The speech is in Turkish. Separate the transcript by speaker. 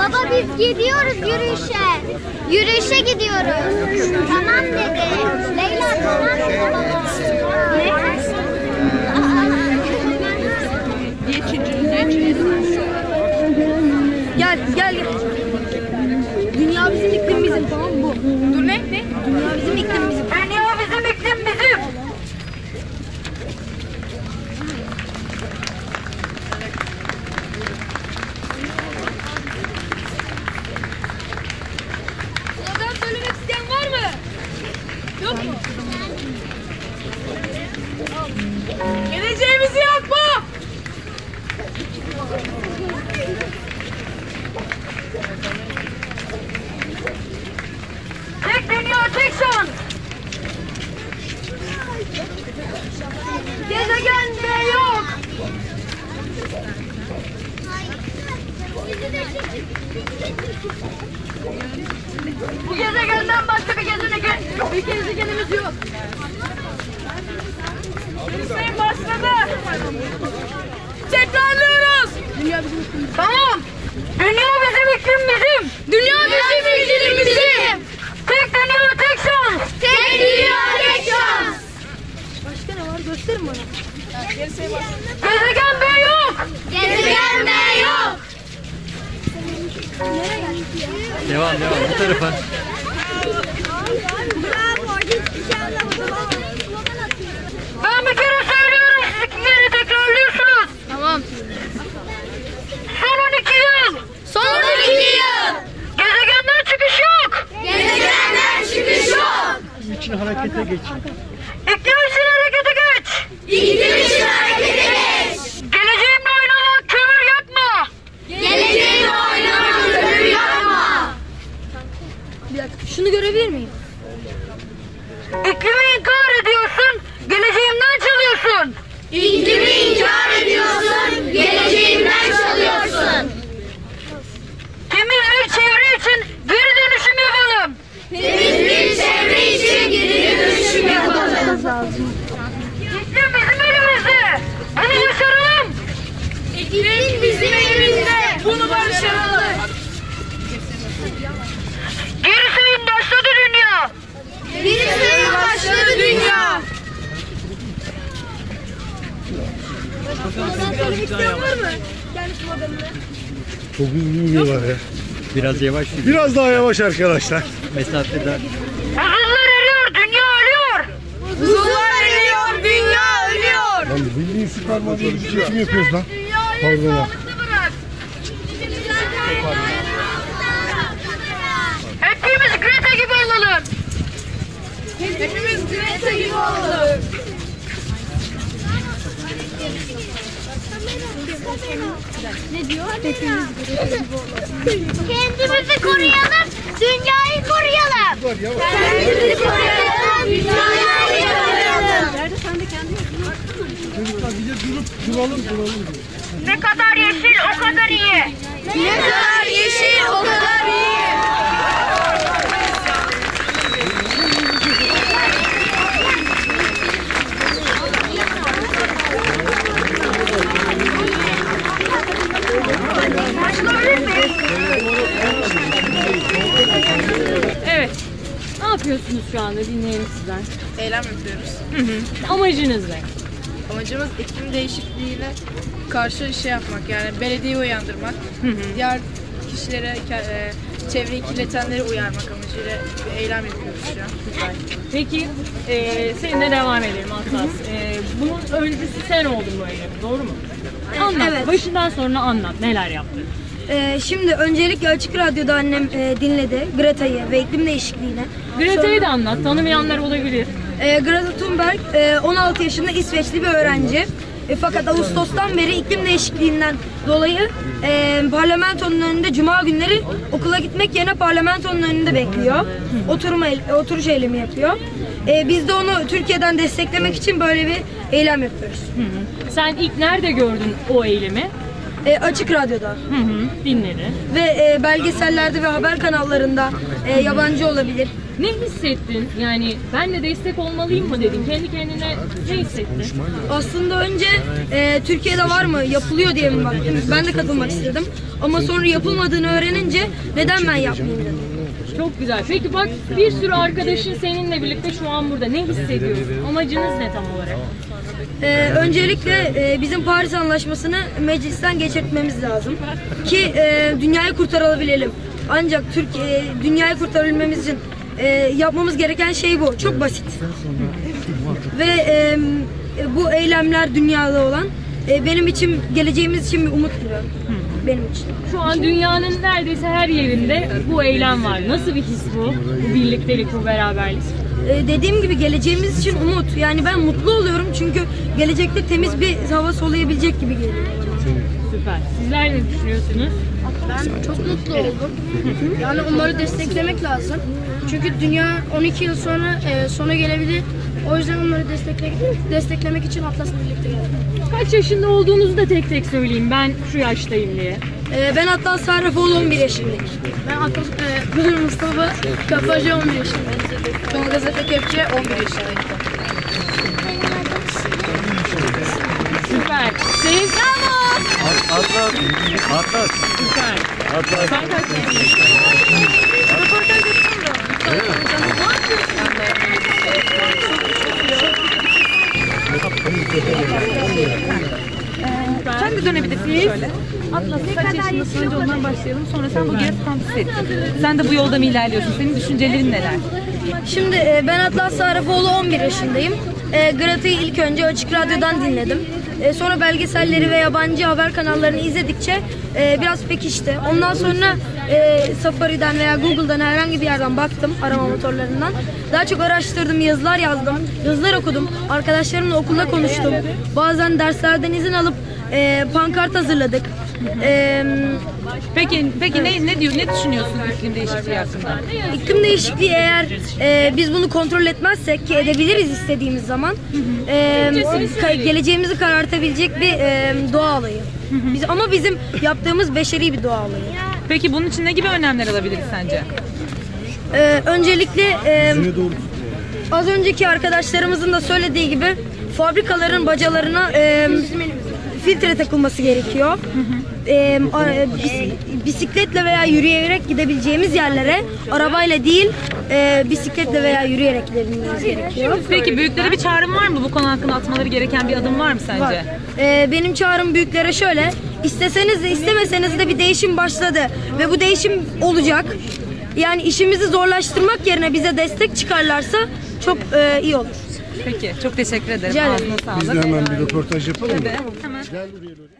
Speaker 1: Baba biz gidiyoruz yürüyüşe. Yürüyüşe gidiyoruz. Tamam dedi. Leyla tamam
Speaker 2: Gel gel. Bu
Speaker 3: gezegenden başka bir gezegen, bir gezegenimiz yok. Hüseyin başladı. Tekrarlıyoruz.
Speaker 2: Dünya bizim iklim bizim.
Speaker 3: Tamam. Dünya bizim iklim bizim. Dünya bizim iklim bizim. Tek dünya tek şans.
Speaker 1: Tek dünya tek şans.
Speaker 2: Başka ne var gösterin bana.
Speaker 3: Gezegen B yok.
Speaker 1: Gezegen B yok.
Speaker 4: Devam devam bu tarafa.
Speaker 3: Ben bir kere söylüyorum siz iki kere tekrarlıyorsunuz.
Speaker 2: Tamam.
Speaker 3: Son 12 yıl.
Speaker 1: Son 12 yıl.
Speaker 3: Gezegenden çıkış yok.
Speaker 1: Gezegenden çıkış yok.
Speaker 4: İçin harekete geç.
Speaker 3: İklim için harekete geç.
Speaker 1: İklim için harekete geç.
Speaker 3: Geleceğimle oynamak kömür yakma.
Speaker 1: Geleceğini oynamak kömür yakma.
Speaker 2: Bir dakika şunu görebilir miyim?
Speaker 3: İklimi inkar ediyorsun. Geleceğimden çalıyorsun.
Speaker 1: İklimi inkar ediyorsun. Geleceğinden çalıyorsun.
Speaker 3: Temiz bir çevre için geri dönüşüm yapalım.
Speaker 1: Temiz bir çevre için geri dönüşüm yapalım.
Speaker 3: İklim bizim elimizde. Bunu başaralım.
Speaker 1: İklim bizim elimizde.
Speaker 3: Bunu başaralım. Gerisi başladı dünya.
Speaker 1: Bir sürü başladı dünya.
Speaker 5: Çok hızlı yürüyorlar ya.
Speaker 4: Biraz yavaş yürü.
Speaker 5: Biraz daha yavaş arkadaşlar.
Speaker 4: Mesafede
Speaker 3: Buzullar eriyor, dünya ölüyor.
Speaker 1: Buzullar eriyor, dünya ölüyor.
Speaker 5: Lan bildiğin Süperman gibi bir çekim yapıyoruz lan. Pardon ya.
Speaker 3: bırak. Hepimiz Greta gibi olalım.
Speaker 1: Greta gibi olalım. Kendimizi koruyalım, dünyayı koruyalım. Kendimizi koruyalım, dünyayı koruyalım.
Speaker 5: Çocuklar bir de durup duralım duralım.
Speaker 3: Ne kadar yeşil o kadar iyi.
Speaker 1: Ne kadar yeşil o kadar iyi.
Speaker 6: Evet. Ne yapıyorsunuz şu anda dinleyelim sizden.
Speaker 7: eylem yapıyoruz.
Speaker 6: Amacınız ne?
Speaker 7: Amacımız iklim değişikliğine karşı şey yapmak yani belediyeyi uyandırmak, diğer kişilere, e, çevreyi kirletenleri uyarmak amacıyla bir eylem yapıyoruz şu an.
Speaker 6: Peki e, seninle devam edelim Atlas. E, bunun öncüsü sen oldun bu eylemin doğru mu? Anlat.
Speaker 2: Evet.
Speaker 6: Başından sonuna anlat. Neler yaptın?
Speaker 2: Ee, şimdi öncelikle Açık Radyo'da annem e, dinledi Greta'yı ve iklim değişikliğini.
Speaker 6: Greta'yı da anlat. Tanımayanlar olabilir.
Speaker 2: Ee, Greta Thunberg e, 16 yaşında İsveçli bir öğrenci. E, fakat Ağustos'tan beri iklim değişikliğinden dolayı e, parlamentonun önünde cuma günleri okula gitmek yerine parlamentonun önünde bekliyor. Oturma oturuş eylemi yapıyor. E, biz de onu Türkiye'den desteklemek için böyle bir eylem yapıyoruz.
Speaker 6: Hı hı. Sen ilk nerede gördün o eylemi?
Speaker 2: E, açık Radyo'da
Speaker 6: Hı hı. Dinledin.
Speaker 2: ve e, belgesellerde ve haber kanallarında e, yabancı olabilir.
Speaker 6: Ne hissettin? Yani ben de destek olmalıyım mı dedin? Kendi kendine ne hissettin?
Speaker 2: Aslında önce e, Türkiye'de var mı, yapılıyor diye mi baktım. Ben de katılmak istedim. Ama sonra yapılmadığını öğrenince neden ben yapmayayım dedim.
Speaker 6: Çok güzel. Peki bak bir sürü arkadaşın seninle birlikte şu an burada. Ne hissediyorsun? Amacınız ne tam olarak?
Speaker 2: Ee, öncelikle e, bizim Paris Anlaşması'nı meclisten geçirtmemiz lazım ki e, dünyayı kurtarabilelim. Ancak Türkiye dünyayı kurtarabilmemiz için e, yapmamız gereken şey bu. Çok basit. Ve e, bu eylemler dünyada olan e, benim için geleceğimiz için bir umut gibi. Benim için.
Speaker 6: Şu an dünyanın neredeyse her yerinde bu eylem var. Nasıl bir his bu? Bu birliktelik, bu beraberlik.
Speaker 2: E, dediğim gibi geleceğimiz için umut. Yani ben mutlu oluyorum çünkü gelecekte temiz bir hava soluyabilecek gibi geliyor.
Speaker 6: Süper. Sizler ne düşünüyorsunuz?
Speaker 8: Ben çok mutlu oldum. Yani onları desteklemek lazım. Çünkü dünya 12 yıl sonra e, sona gelebilir. O yüzden onları destekle, desteklemek için Atlas'la birlikte geldim.
Speaker 6: Kaç yaşında olduğunuzu da tek tek söyleyeyim. Ben şu yaştayım diye.
Speaker 2: E, ben hatta Sarrafoğlu 11 yaşındayım.
Speaker 8: Ben Atlas, e, ben Mustafa Kafacı 11 yaşındayım. Ben Gazete Kepçe 11 yaşındayım.
Speaker 6: Süper. Siz?
Speaker 4: Atlas. Atlas.
Speaker 6: Süper.
Speaker 4: Atlas.
Speaker 6: Sen kaç yaşındasın?
Speaker 9: Sen de dönebilirsin şöyle. Atlas kaç yaşındasın önce ondan başlayalım. Sonra sen bu kampüsü ettin. Sen de bu yolda mı ilerliyorsun? Senin düşüncelerin neler?
Speaker 2: Şimdi e, ben Atlas Sarrafoğlu 11 yaşındayım. E, Grata'yı ilk önce Açık Radyo'dan dinledim. E, sonra belgeselleri ve yabancı haber kanallarını izledikçe e, biraz pekişti. Ondan sonra e, Safari'den veya Google'dan herhangi bir yerden baktım arama motorlarından. Daha çok araştırdım, yazılar yazdım, yazılar okudum. Arkadaşlarımla okulda konuştum. Bazen derslerden izin alıp e, pankart hazırladık. E,
Speaker 9: Peki peki ne ne diyor? Ne düşünüyorsun iklim değişikliği hakkında?
Speaker 2: İklim değişikliği eğer e, biz bunu kontrol etmezsek ki edebiliriz istediğimiz zaman e, ka- geleceğimizi karartabilecek bir e, doğa olayı. Biz, ama bizim yaptığımız beşeri bir doğa olayı.
Speaker 9: Peki bunun için ne gibi önlemler alabiliriz sence?
Speaker 2: E, öncelikle e, az önceki arkadaşlarımızın da söylediği gibi fabrikaların bacalarına e, filtre takılması gerekiyor. E, bis- bisikletle veya yürüyerek gidebileceğimiz yerlere arabayla değil e, bisikletle veya yürüyerek gidebilmemiz gerekiyor.
Speaker 9: Peki büyüklere bir çağrım var mı? Bu konu hakkında atmaları gereken bir adım var mı sence?
Speaker 2: Var. Ee, benim çağrım büyüklere şöyle. İsteseniz de istemeseniz de bir değişim başladı. Ve bu değişim olacak. Yani işimizi zorlaştırmak yerine bize destek çıkarlarsa çok e, iyi olur.
Speaker 9: Peki çok teşekkür ederim.
Speaker 2: Rica ederim.
Speaker 9: Ağzına
Speaker 5: Biz de hemen bir röportaj yapalım mı?
Speaker 9: Hemen.
Speaker 5: Gel buraya.